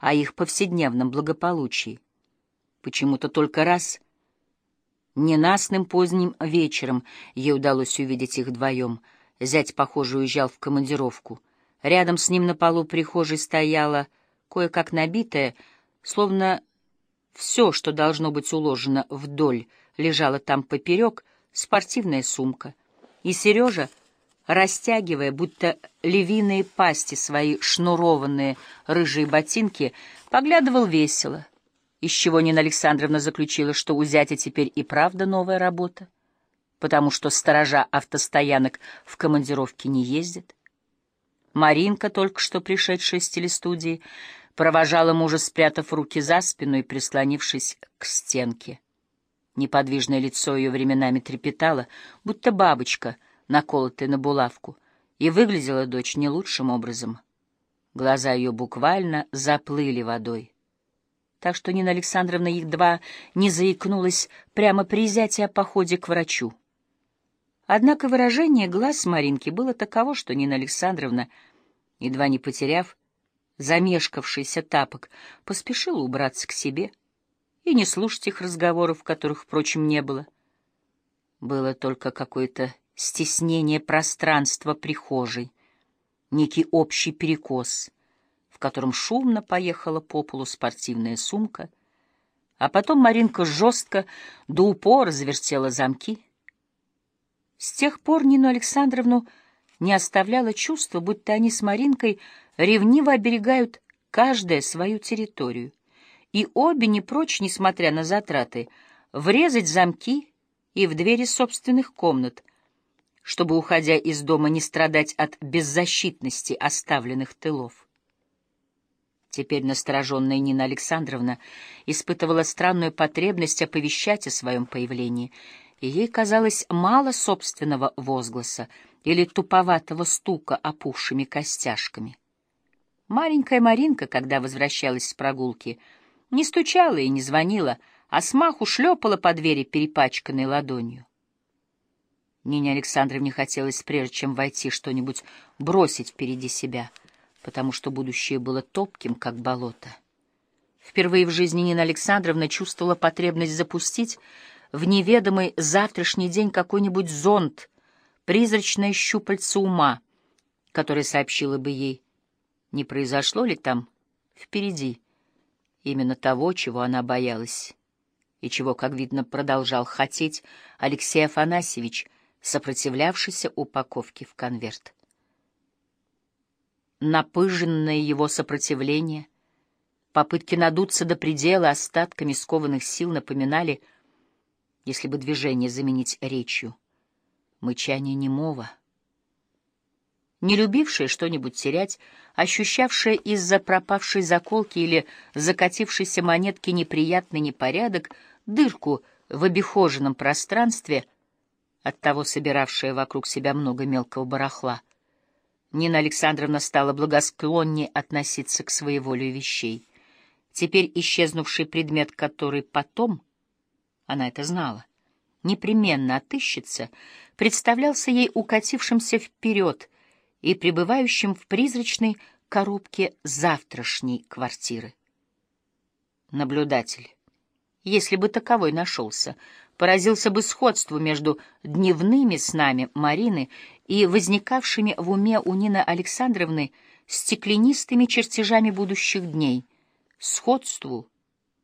о их повседневном благополучии. Почему-то только раз, ненастным поздним вечером, ей удалось увидеть их вдвоем. Зять, похоже, уезжал в командировку. Рядом с ним на полу прихожей стояла, кое-как набитая, словно все, что должно быть уложено вдоль, лежало там поперек, спортивная сумка. И Сережа, растягивая, будто львиные пасти свои шнурованные рыжие ботинки, поглядывал весело, из чего Нина Александровна заключила, что у зятя теперь и правда новая работа, потому что сторожа автостоянок в командировке не ездят. Маринка, только что пришедшая с телестудии, провожала мужа, спрятав руки за спину и прислонившись к стенке. Неподвижное лицо ее временами трепетало, будто бабочка, наколотая на булавку, и выглядела дочь не лучшим образом. Глаза ее буквально заплыли водой. Так что Нина Александровна едва не заикнулась прямо при изятии о походе к врачу. Однако выражение глаз Маринки было таково, что Нина Александровна, едва не потеряв замешкавшийся тапок, поспешила убраться к себе — и не слушать их разговоров, которых, впрочем, не было. Было только какое-то стеснение пространства прихожей, некий общий перекос, в котором шумно поехала по полу спортивная сумка, а потом Маринка жестко до упора завертела замки. С тех пор Нину Александровну не оставляло чувство, будто они с Маринкой ревниво оберегают каждая свою территорию и обе не прочь, несмотря на затраты, врезать замки и в двери собственных комнат, чтобы, уходя из дома, не страдать от беззащитности оставленных тылов. Теперь настороженная Нина Александровна испытывала странную потребность оповещать о своем появлении, и ей казалось мало собственного возгласа или туповатого стука опухшими костяшками. Маленькая Маринка, когда возвращалась с прогулки, — не стучала и не звонила, а смаху шлепала по двери перепачканной ладонью. Нине Александровне хотелось, прежде чем войти, что-нибудь бросить впереди себя, потому что будущее было топким, как болото. Впервые в жизни Нина Александровна чувствовала потребность запустить в неведомый завтрашний день какой-нибудь зонт, призрачное щупальце ума, которое сообщило бы ей, не произошло ли там впереди именно того, чего она боялась, и чего, как видно, продолжал хотеть Алексей Афанасьевич, сопротивлявшийся упаковке в конверт. Напыженное его сопротивление, попытки надуться до предела остатками скованных сил напоминали, если бы движение заменить речью, мычание немого — не любившая что-нибудь терять, ощущавшая из-за пропавшей заколки или закатившейся монетки неприятный непорядок, дырку в обихоженном пространстве, оттого собиравшая вокруг себя много мелкого барахла. Нина Александровна стала благосклоннее относиться к своеволию вещей. Теперь исчезнувший предмет, который потом, она это знала, непременно отыщется, представлялся ей укатившимся вперед — и пребывающим в призрачной коробке завтрашней квартиры. Наблюдатель, если бы таковой нашелся, поразился бы сходству между дневными снами Марины и возникавшими в уме у Нины Александровны стеклянистыми чертежами будущих дней, сходству —